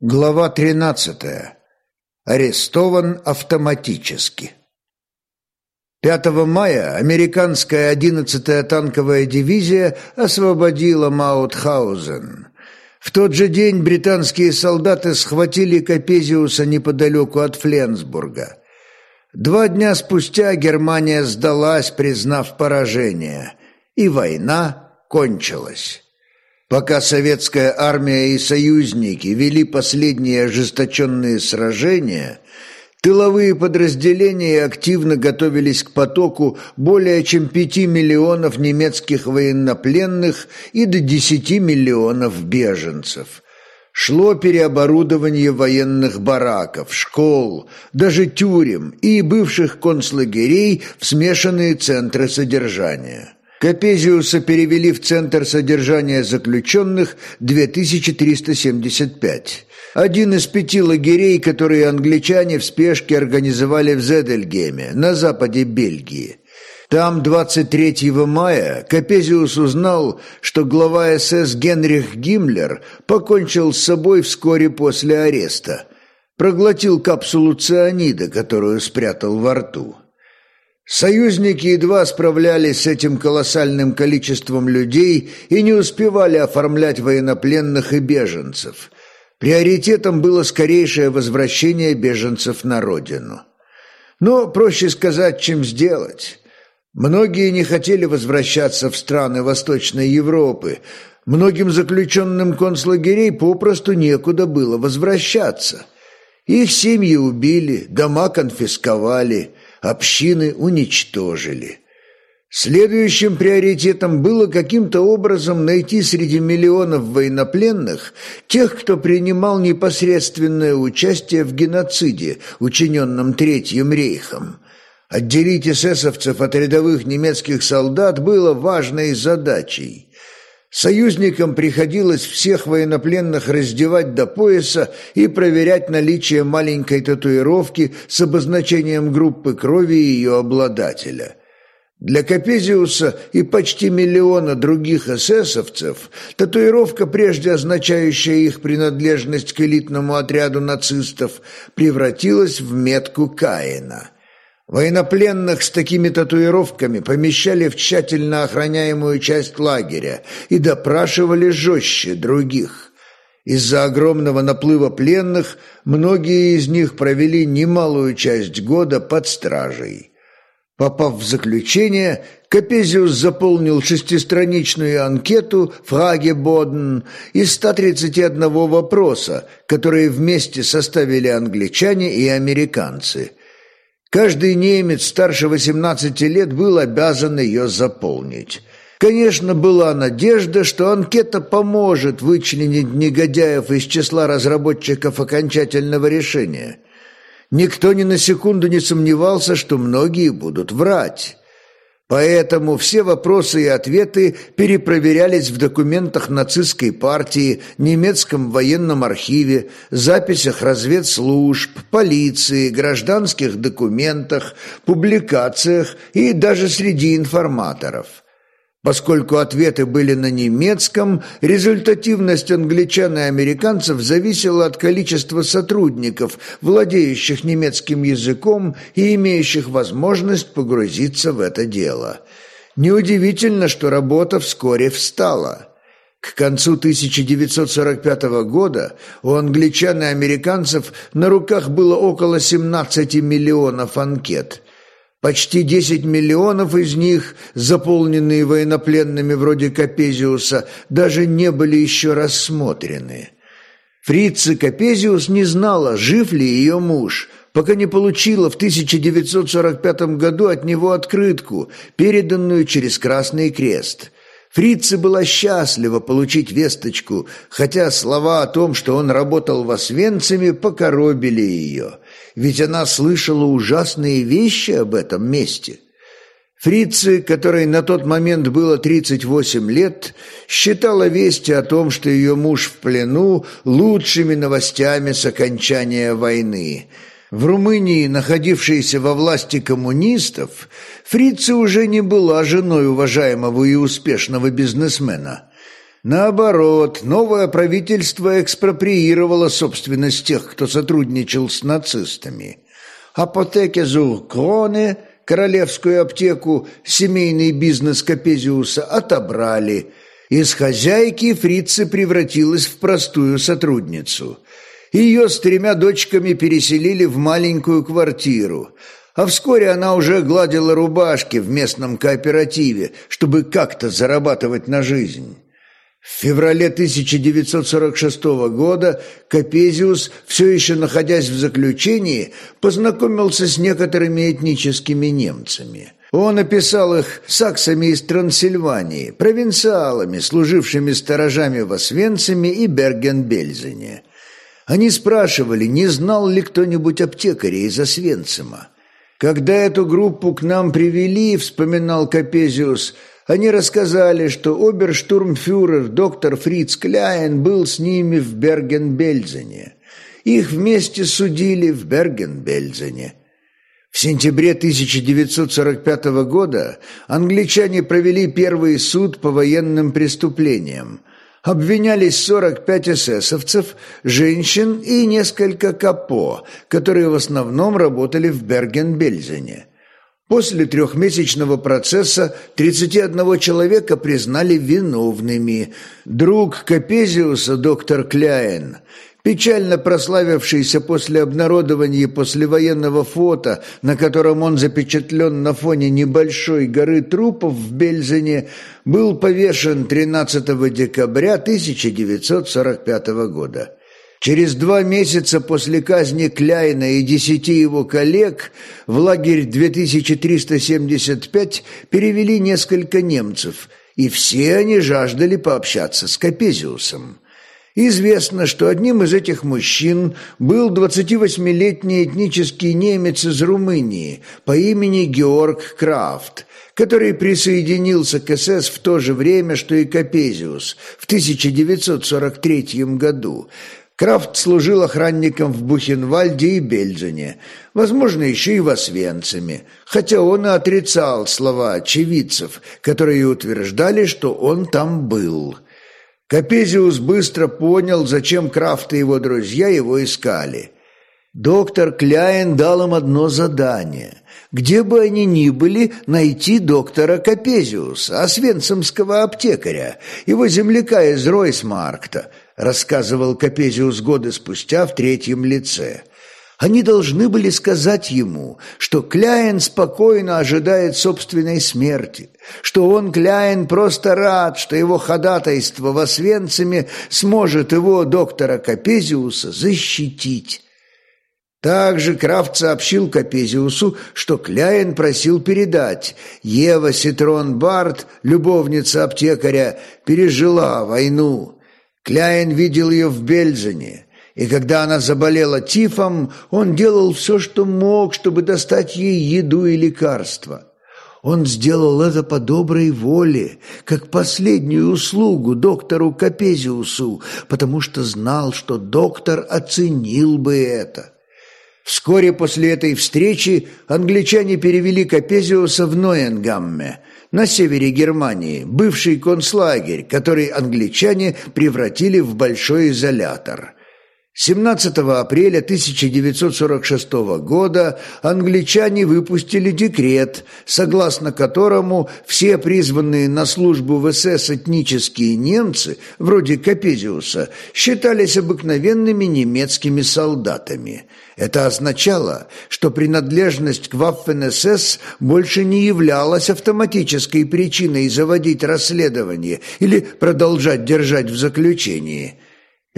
Глава 13. Арестован автоматически. 5 мая американская 11-я танковая дивизия освободила Маутхаузен. В тот же день британские солдаты схватили Капезиуса неподалеку от Фленсбурга. Два дня спустя Германия сдалась, признав поражение, и война кончилась. Пока советская армия и союзники вели последние ожесточенные сражения, тыловые подразделения активно готовились к потоку более чем пяти миллионов немецких военнопленных и до десяти миллионов беженцев. Шло переоборудование военных бараков, школ, даже тюрем и бывших концлагерей в смешанные центры содержания. Капезиуса перевели в Центр содержания заключенных 2375. Один из пяти лагерей, которые англичане в спешке организовали в Зедельгеме, на западе Бельгии. Там 23 мая Капезиус узнал, что глава СС Генрих Гиммлер покончил с собой вскоре после ареста. Проглотил капсулу цианида, которую спрятал во рту. Союзники едва справлялись с этим колоссальным количеством людей и не успевали оформлять военнопленных и беженцев. Приоритетом было скорейшее возвращение беженцев на родину. Но проще сказать, чем сделать. Многие не хотели возвращаться в страны Восточной Европы. Многим заключенным концлагерей попросту некуда было возвращаться. Их семьи убили, дома конфисковали – общины уничтожили. Следующим приоритетом было каким-то образом найти среди миллионов военнопленных тех, кто принимал непосредственное участие в геноциде, учиненном Третьим рейхом. Отделить эсэсовцев от рядовых немецких солдат было важной задачей. Союзникам приходилось всех военнопленных раздевать до пояса и проверять наличие маленькой татуировки с обозначением группы крови ее обладателя. Для Капезиуса и почти миллиона других эсэсовцев татуировка, прежде означающая их принадлежность к элитному отряду нацистов, превратилась в метку Каина – Военнопленных с такими татуировками помещали в тщательно охраняемую часть лагеря и допрашивали жестче других. Из-за огромного наплыва пленных многие из них провели немалую часть года под стражей. Попав в заключение, Капезиус заполнил шестистраничную анкету «Фраге Боден» из 131 вопроса, которые вместе составили англичане и американцы – Каждый немец старше 18 лет был обязан ее заполнить. Конечно, была надежда, что анкета поможет вычленить негодяев из числа разработчиков окончательного решения. Никто ни на секунду не сомневался, что многие будут врать. Поэтому все вопросы и ответы перепроверялись в документах нацистской партии, немецком военном архиве, записях разведслужб, полиции, гражданских документах, публикациях и даже среди информаторов – Поскольку ответы были на немецком, результативность англичан и американцев зависела от количества сотрудников, владеющих немецким языком и имеющих возможность погрузиться в это дело. Неудивительно, что работа вскоре встала. К концу 1945 года у англичан и американцев на руках было около 17 миллионов анкет – Почти 10 миллионов из них, заполненные военнопленными вроде Капезиуса, даже не были еще рассмотрены. Фрица Капезиус не знала, жив ли ее муж, пока не получила в 1945 году от него открытку, переданную через Красный Крест – Фрица была счастлива получить весточку, хотя слова о том, что он работал в Освенциме, покоробили ее, ведь она слышала ужасные вещи об этом месте. Фрице, которой на тот момент было 38 лет, считала вести о том, что ее муж в плену, лучшими новостями с окончания войны – в Румынии, находившейся во власти коммунистов, Фрица уже не была женой уважаемого и успешного бизнесмена. Наоборот, новое правительство экспроприировало собственность тех, кто сотрудничал с нацистами. Апотеке Зуркроне, королевскую аптеку, семейный бизнес Капезиуса отобрали. Из хозяйки фрица превратилась в простую сотрудницу. Ее с тремя дочками переселили в маленькую квартиру – а вскоре она уже гладила рубашки в местном кооперативе, чтобы как-то зарабатывать на жизнь. В феврале 1946 года Капезиус, все еще находясь в заключении, познакомился с некоторыми этническими немцами. Он описал их саксами из Трансильвании, провинциалами, служившими сторожами в Освенциме и Берген-Бельзене. Они спрашивали, не знал ли кто-нибудь аптекаря из Освенцима. Когда эту группу к нам привели, вспоминал Капезиус, они рассказали, что оберштурмфюрер доктор Фриц Кляйн был с ними в Берген-Бельзене. Их вместе судили в Берген-Бельзене. В сентябре 1945 года англичане провели первый суд по военным преступлениям, обвинялись 45 эсэсовцев, женщин и несколько капо, которые в основном работали в Берген-Бельзене. После трехмесячного процесса 31 человека признали виновными. Друг Капезиуса, доктор Кляйн, печально прославившийся после обнародования послевоенного фото, на котором он запечатлен на фоне небольшой горы трупов в Бельзене, был повешен 13 декабря 1945 года. Через два месяца после казни Кляйна и десяти его коллег в лагерь 2375 перевели несколько немцев, и все они жаждали пообщаться с Капезиусом. Известно, что одним из этих мужчин был 28-летний этнический немец из Румынии по имени Георг Крафт, который присоединился к СС в то же время, что и Капезиус в 1943 году. Крафт служил охранником в Бухенвальде и Бельзене, возможно, еще и в Освенциме, хотя он и отрицал слова очевидцев, которые утверждали, что он там был – Капезиус быстро понял, зачем Крафт и его друзья его искали. Доктор Кляйн дал им одно задание. Где бы они ни были, найти доктора Капезиуса, освенцимского аптекаря, его земляка из Ройсмаркта, рассказывал Капезиус годы спустя в третьем лице. Они должны были сказать ему, что Кляйн спокойно ожидает собственной смерти, что он, Кляйн, просто рад, что его ходатайство в Освенциме сможет его, доктора Капезиуса, защитить. Также Крафт сообщил Капезиусу, что Кляйн просил передать. Ева Ситрон Барт, любовница аптекаря, пережила войну. Кляйн видел ее в Бельзене и когда она заболела тифом, он делал все, что мог, чтобы достать ей еду и лекарства. Он сделал это по доброй воле, как последнюю услугу доктору Капезиусу, потому что знал, что доктор оценил бы это. Вскоре после этой встречи англичане перевели Капезиуса в Ноенгамме, на севере Германии, бывший концлагерь, который англичане превратили в большой изолятор – 17 апреля 1946 года англичане выпустили декрет, согласно которому все призванные на службу в СС этнические немцы, вроде Капезиуса, считались обыкновенными немецкими солдатами. Это означало, что принадлежность к Waffen-СС больше не являлась автоматической причиной заводить расследование или продолжать держать в заключении –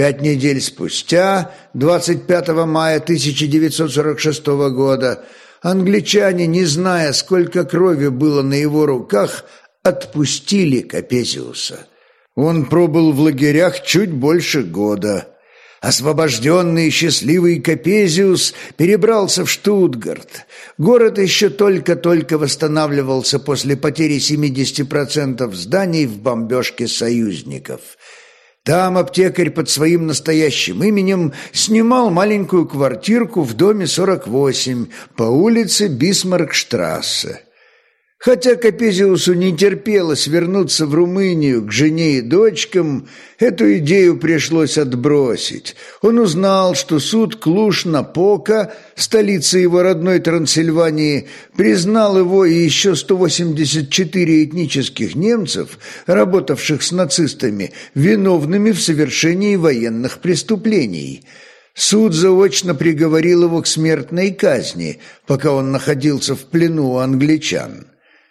Пять недель спустя, 25 мая 1946 года, англичане, не зная, сколько крови было на его руках, отпустили Капезиуса. Он пробыл в лагерях чуть больше года. Освобожденный счастливый Капезиус перебрался в Штутгарт. Город еще только-только восстанавливался после потери 70% зданий в бомбежке союзников – там аптекарь под своим настоящим именем снимал маленькую квартирку в доме 48 по улице Бисмаркштрассе. Хотя Капезиусу не терпелось вернуться в Румынию к жене и дочкам, эту идею пришлось отбросить. Он узнал, что суд Клуш-Напока, столица его родной Трансильвании, признал его и еще 184 этнических немцев, работавших с нацистами, виновными в совершении военных преступлений – Суд заочно приговорил его к смертной казни, пока он находился в плену у англичан.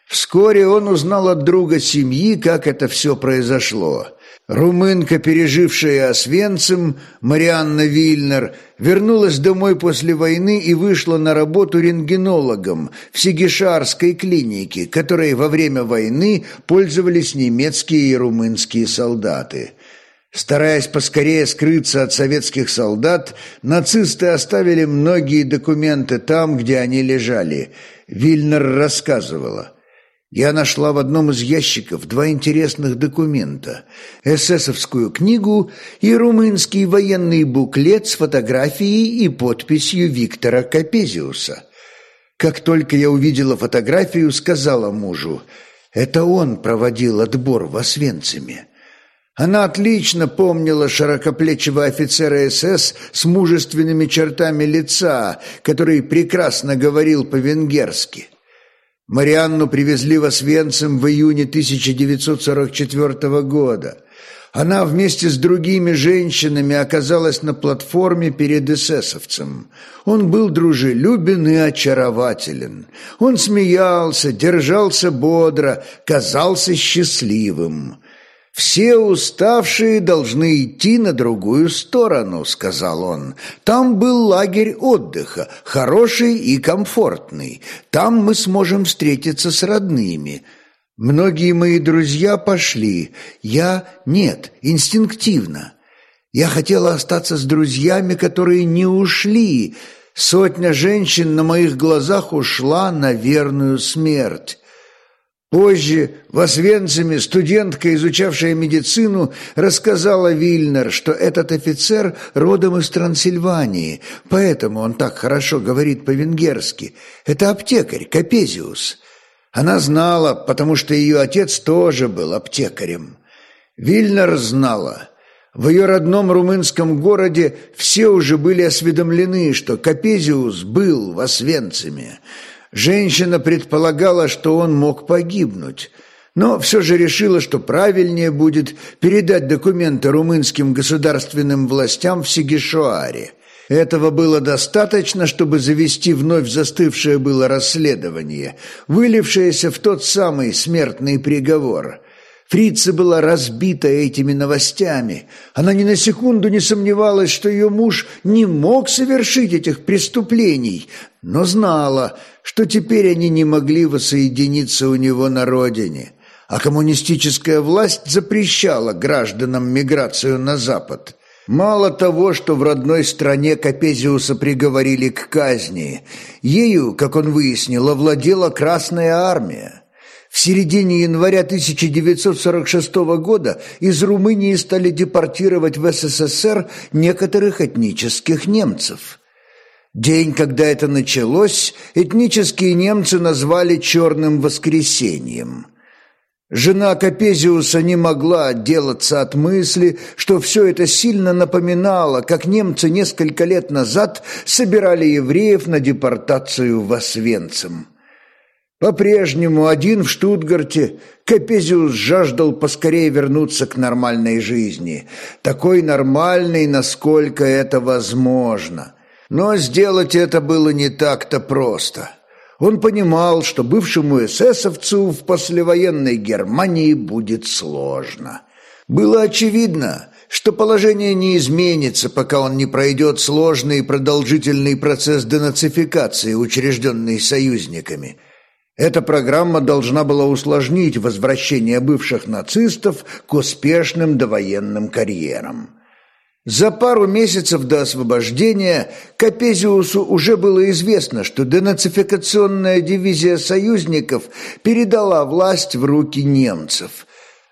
Вскоре он узнал от друга семьи, как это все произошло. Румынка, пережившая Освенцим, Марианна Вильнер, вернулась домой после войны и вышла на работу рентгенологом в Сигишарской клинике, которой во время войны пользовались немецкие и румынские солдаты. Стараясь поскорее скрыться от советских солдат, нацисты оставили многие документы там, где они лежали. Вильнер рассказывала – я нашла в одном из ящиков два интересных документа – эсэсовскую книгу и румынский военный буклет с фотографией и подписью Виктора Капезиуса. Как только я увидела фотографию, сказала мужу – это он проводил отбор в Освенциме. Она отлично помнила широкоплечего офицера СС с мужественными чертами лица, который прекрасно говорил по-венгерски – Марианну привезли в Освенцим в июне 1944 года. Она вместе с другими женщинами оказалась на платформе перед эсэсовцем. Он был дружелюбен и очарователен. Он смеялся, держался бодро, казался счастливым. «Все уставшие должны идти на другую сторону», — сказал он. «Там был лагерь отдыха, хороший и комфортный. Там мы сможем встретиться с родными». Многие мои друзья пошли. Я — нет, инстинктивно. Я хотела остаться с друзьями, которые не ушли. Сотня женщин на моих глазах ушла на верную смерть. Позже в Освенциме студентка, изучавшая медицину, рассказала Вильнер, что этот офицер родом из Трансильвании, поэтому он так хорошо говорит по-венгерски. Это аптекарь, Капезиус. Она знала, потому что ее отец тоже был аптекарем. Вильнер знала. В ее родном румынском городе все уже были осведомлены, что Капезиус был в Освенциме. Женщина предполагала, что он мог погибнуть, но все же решила, что правильнее будет передать документы румынским государственным властям в Сигишоаре. Этого было достаточно, чтобы завести вновь застывшее было расследование, вылившееся в тот самый смертный приговор – Фрица была разбита этими новостями. Она ни на секунду не сомневалась, что ее муж не мог совершить этих преступлений, но знала, что теперь они не могли воссоединиться у него на родине, а коммунистическая власть запрещала гражданам миграцию на Запад. Мало того, что в родной стране Капезиуса приговорили к казни, ею, как он выяснил, овладела Красная Армия. В середине января 1946 года из Румынии стали депортировать в СССР некоторых этнических немцев. День, когда это началось, этнические немцы назвали «черным воскресеньем». Жена Капезиуса не могла отделаться от мысли, что все это сильно напоминало, как немцы несколько лет назад собирали евреев на депортацию в Освенцим. По-прежнему один в Штутгарте Капезиус жаждал поскорее вернуться к нормальной жизни, такой нормальной, насколько это возможно. Но сделать это было не так-то просто. Он понимал, что бывшему эсэсовцу в послевоенной Германии будет сложно. Было очевидно, что положение не изменится, пока он не пройдет сложный и продолжительный процесс денацификации, учрежденный союзниками – эта программа должна была усложнить возвращение бывших нацистов к успешным довоенным карьерам. За пару месяцев до освобождения Капезиусу уже было известно, что денацификационная дивизия союзников передала власть в руки немцев.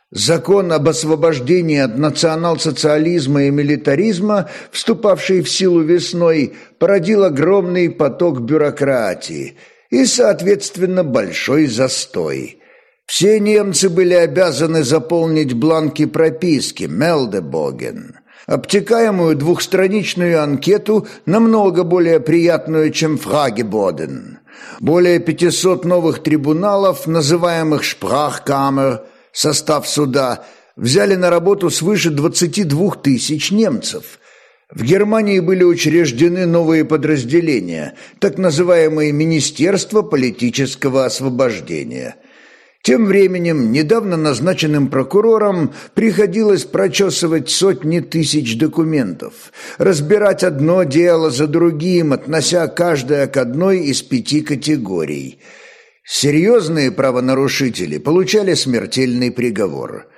Закон об освобождении от национал-социализма и милитаризма, вступавший в силу весной, породил огромный поток бюрократии – и, соответственно, большой застой. Все немцы были обязаны заполнить бланки прописки «Мелдебоген», обтекаемую двухстраничную анкету, намного более приятную, чем «Фрагебоден». Более 500 новых трибуналов, называемых «Шпрахкамер», состав суда, взяли на работу свыше 22 тысяч немцев – в Германии были учреждены новые подразделения, так называемые Министерства политического освобождения. Тем временем недавно назначенным прокурорам приходилось прочесывать сотни тысяч документов, разбирать одно дело за другим, относя каждое к одной из пяти категорий. Серьезные правонарушители получали смертельный приговор –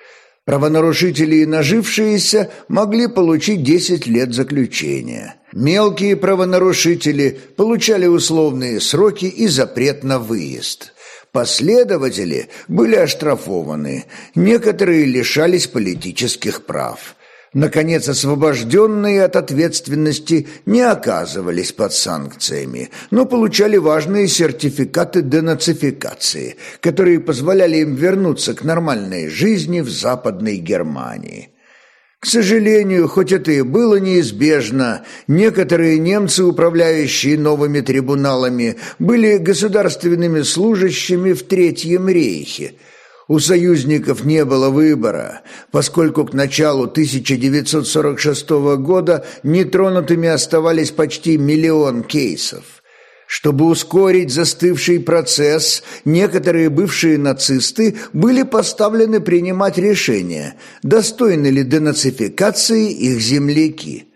Правонарушители и нажившиеся могли получить 10 лет заключения. Мелкие правонарушители получали условные сроки и запрет на выезд. Последователи были оштрафованы, некоторые лишались политических прав. Наконец, освобожденные от ответственности не оказывались под санкциями, но получали важные сертификаты денацификации, которые позволяли им вернуться к нормальной жизни в Западной Германии. К сожалению, хоть это и было неизбежно, некоторые немцы, управляющие новыми трибуналами, были государственными служащими в Третьем рейхе – у союзников не было выбора, поскольку к началу 1946 года нетронутыми оставались почти миллион кейсов. Чтобы ускорить застывший процесс, некоторые бывшие нацисты были поставлены принимать решение, достойны ли денацификации их земляки.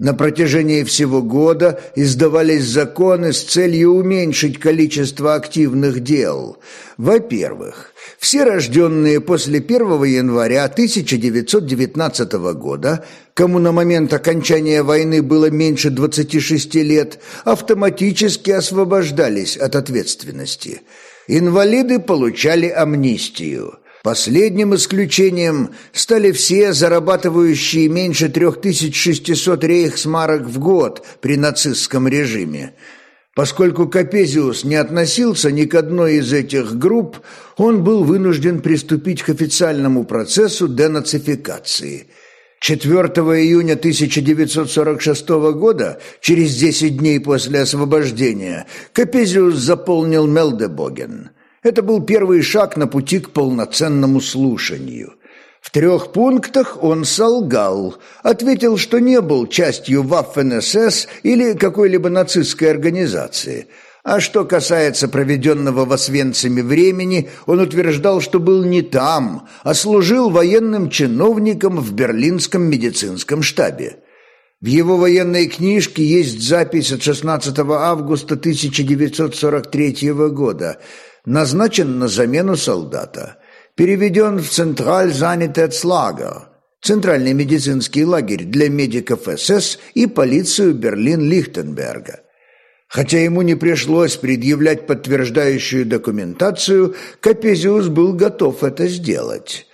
На протяжении всего года издавались законы с целью уменьшить количество активных дел. Во-первых, все рожденные после 1 января 1919 года, кому на момент окончания войны было меньше 26 лет, автоматически освобождались от ответственности. Инвалиды получали амнистию. Последним исключением стали все зарабатывающие меньше 3600 рейхсмарок в год при нацистском режиме. Поскольку Капезиус не относился ни к одной из этих групп, он был вынужден приступить к официальному процессу денацификации. 4 июня 1946 года, через 10 дней после освобождения, Капезиус заполнил Мелдебоген – это был первый шаг на пути к полноценному слушанию. В трех пунктах он солгал, ответил, что не был частью Waffen-СС или какой-либо нацистской организации. А что касается проведенного в Освенциме времени, он утверждал, что был не там, а служил военным чиновником в Берлинском медицинском штабе. В его военной книжке есть запись от 16 августа 1943 года – назначен на замену солдата, переведен в Централь-Занитецлагер, центральный медицинский лагерь для медиков СС и полицию Берлин-Лихтенберга. Хотя ему не пришлось предъявлять подтверждающую документацию, Капезиус был готов это сделать.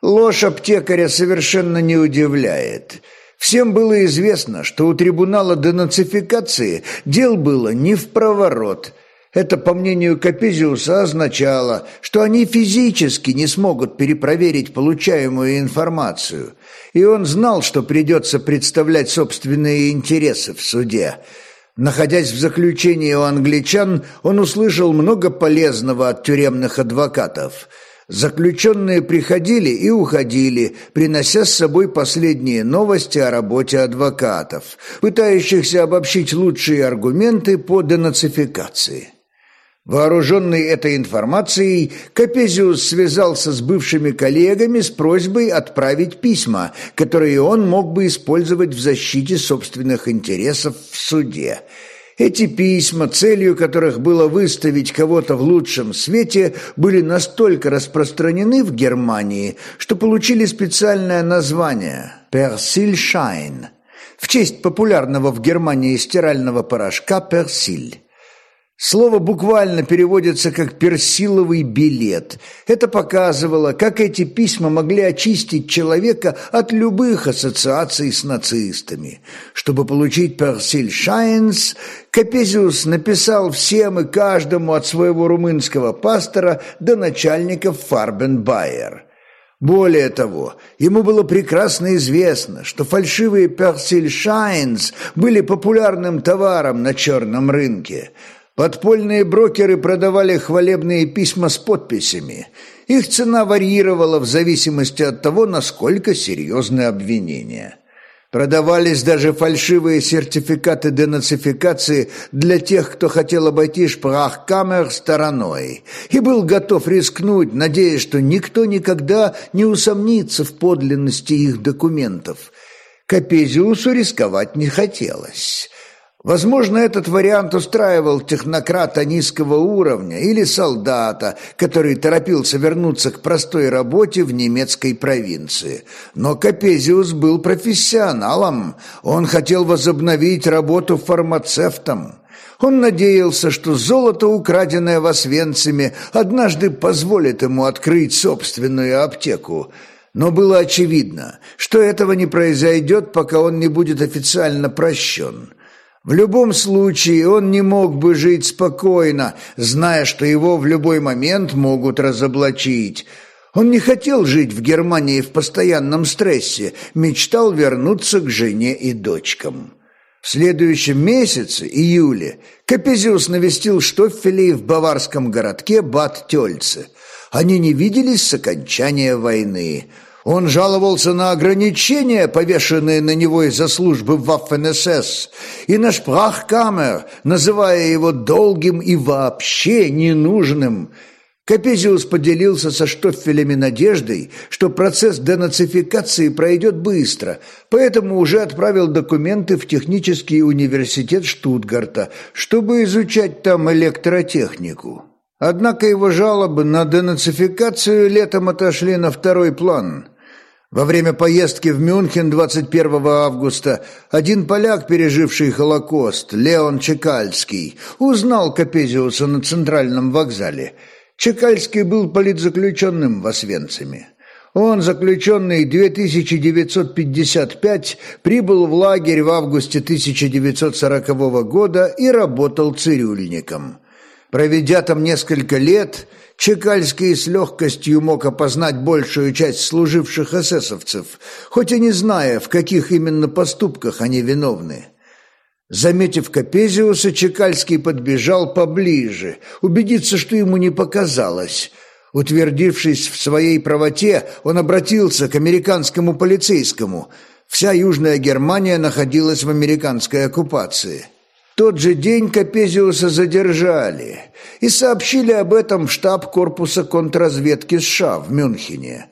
Ложь аптекаря совершенно не удивляет. Всем было известно, что у трибунала денацификации дел было не в проворот – это, по мнению Капезиуса, означало, что они физически не смогут перепроверить получаемую информацию, и он знал, что придется представлять собственные интересы в суде. Находясь в заключении у англичан, он услышал много полезного от тюремных адвокатов. Заключенные приходили и уходили, принося с собой последние новости о работе адвокатов, пытающихся обобщить лучшие аргументы по денацификации. Вооруженный этой информацией, Капезиус связался с бывшими коллегами с просьбой отправить письма, которые он мог бы использовать в защите собственных интересов в суде. Эти письма, целью которых было выставить кого-то в лучшем свете, были настолько распространены в Германии, что получили специальное название «Персильшайн» в честь популярного в Германии стирального порошка «Персиль». Слово буквально переводится как «персиловый билет». Это показывало, как эти письма могли очистить человека от любых ассоциаций с нацистами. Чтобы получить «персиль шайнс», Капезиус написал всем и каждому от своего румынского пастора до начальников Фарбенбайер. Более того, ему было прекрасно известно, что фальшивые «персиль шайнс» были популярным товаром на черном рынке – Подпольные брокеры продавали хвалебные письма с подписями. Их цена варьировала в зависимости от того, насколько серьезны обвинения. Продавались даже фальшивые сертификаты денацификации для тех, кто хотел обойти шпрахкамер стороной и был готов рискнуть, надеясь, что никто никогда не усомнится в подлинности их документов. Капезиусу рисковать не хотелось. Возможно, этот вариант устраивал технократа низкого уровня или солдата, который торопился вернуться к простой работе в немецкой провинции. Но Капезиус был профессионалом, он хотел возобновить работу фармацевтом. Он надеялся, что золото, украденное в Освенциме, однажды позволит ему открыть собственную аптеку. Но было очевидно, что этого не произойдет, пока он не будет официально прощен. В любом случае он не мог бы жить спокойно, зная, что его в любой момент могут разоблачить. Он не хотел жить в Германии в постоянном стрессе, мечтал вернуться к жене и дочкам. В следующем месяце, июле, Капезиус навестил Штоффелей в баварском городке Бад-Тёльце. Они не виделись с окончания войны – он жаловался на ограничения, повешенные на него из-за службы в Waffen-СС, и на шпрахкамер, называя его долгим и вообще ненужным. Капезиус поделился со Штоффелями надеждой, что процесс денацификации пройдет быстро, поэтому уже отправил документы в технический университет Штутгарта, чтобы изучать там электротехнику. Однако его жалобы на денацификацию летом отошли на второй план – во время поездки в Мюнхен 21 августа один поляк, переживший Холокост, Леон Чекальский, узнал Капезиуса на центральном вокзале. Чекальский был политзаключенным в Освенциме. Он, заключенный 2955, прибыл в лагерь в августе 1940 года и работал цирюльником. Проведя там несколько лет, Чекальский с легкостью мог опознать большую часть служивших эсэсовцев, хоть и не зная, в каких именно поступках они виновны. Заметив Капезиуса, Чекальский подбежал поближе, убедиться, что ему не показалось. Утвердившись в своей правоте, он обратился к американскому полицейскому. Вся Южная Германия находилась в американской оккупации тот же день Капезиуса задержали и сообщили об этом в штаб корпуса контрразведки США в Мюнхене.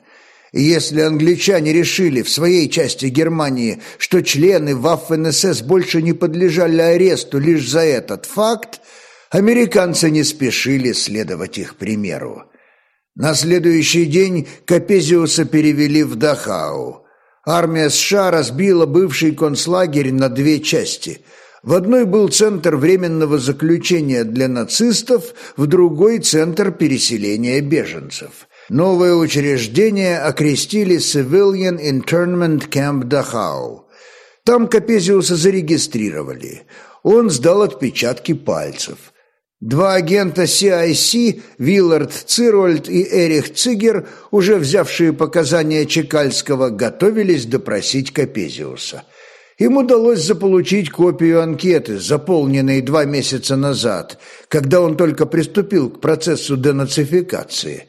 Если англичане решили в своей части Германии, что члены Waffen-СС больше не подлежали аресту лишь за этот факт, американцы не спешили следовать их примеру. На следующий день Капезиуса перевели в Дахау. Армия США разбила бывший концлагерь на две части – в одной был центр временного заключения для нацистов, в другой – центр переселения беженцев. Новое учреждение окрестили Civilian Internment Camp Dachau. Там Капезиуса зарегистрировали. Он сдал отпечатки пальцев. Два агента CIC, Виллард Цирольд и Эрих Цигер, уже взявшие показания Чекальского, готовились допросить Капезиуса – им удалось заполучить копию анкеты, заполненной два месяца назад, когда он только приступил к процессу денацификации.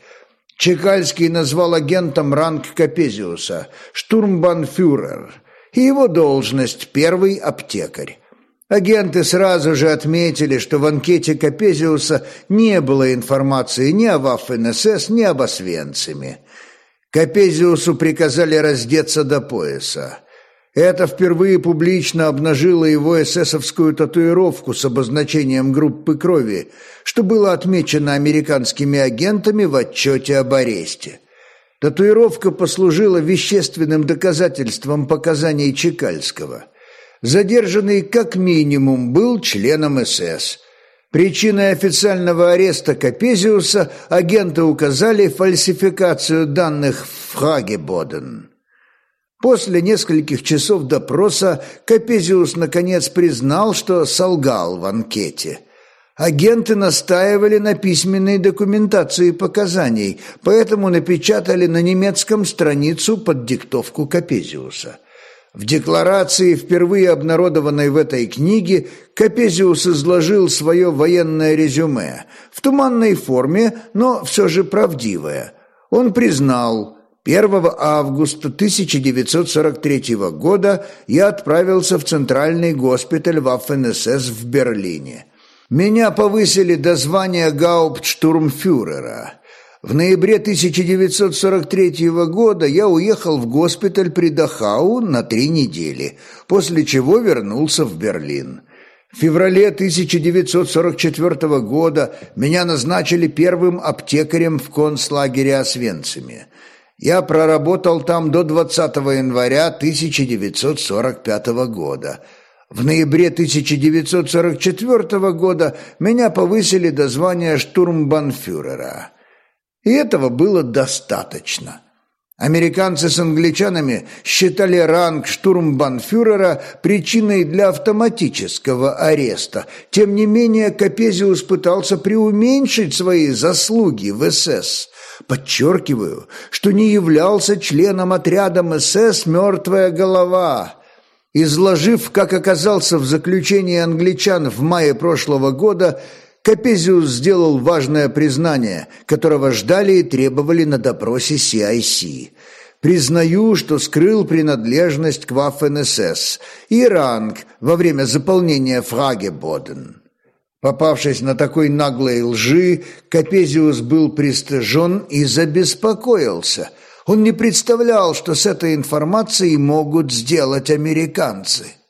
Чекальский назвал агентом ранг Капезиуса «штурмбанфюрер» и его должность «первый аптекарь». Агенты сразу же отметили, что в анкете Капезиуса не было информации ни о Ваффен-СС, ни об Освенциме. Капезиусу приказали раздеться до пояса. Это впервые публично обнажило его эсэсовскую татуировку с обозначением группы крови, что было отмечено американскими агентами в отчете об аресте. Татуировка послужила вещественным доказательством показаний Чекальского. Задержанный как минимум был членом СС. Причиной официального ареста Капезиуса агенты указали фальсификацию данных в Хагебоден. После нескольких часов допроса Капезиус наконец признал, что солгал в анкете. Агенты настаивали на письменной документации показаний, поэтому напечатали на немецком страницу под диктовку Капезиуса. В декларации, впервые обнародованной в этой книге, Капезиус изложил свое военное резюме, в туманной форме, но все же правдивое. Он признал, 1 августа 1943 года я отправился в Центральный госпиталь Waffen-СС в Берлине. Меня повысили до звания гауптштурмфюрера. В ноябре 1943 года я уехал в госпиталь при Дахау на три недели, после чего вернулся в Берлин. В феврале 1944 года меня назначили первым аптекарем в концлагере Освенциме. Я проработал там до 20 января 1945 года. В ноябре 1944 года меня повысили до звания штурмбанфюрера. И этого было достаточно. Американцы с англичанами считали ранг штурмбанфюрера причиной для автоматического ареста. Тем не менее, Капезиус пытался преуменьшить свои заслуги в СС. Подчеркиваю, что не являлся членом отряда СС «Мертвая голова», изложив, как оказался в заключении англичан в мае прошлого года, Капезиус сделал важное признание, которого ждали и требовали на допросе CIC. Признаю, что скрыл принадлежность к Waffen-СС и ранг во время заполнения Фрагебоден. Попавшись на такой наглой лжи, Капезиус был пристыжен и забеспокоился. Он не представлял, что с этой информацией могут сделать американцы –